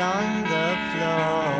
on the floor.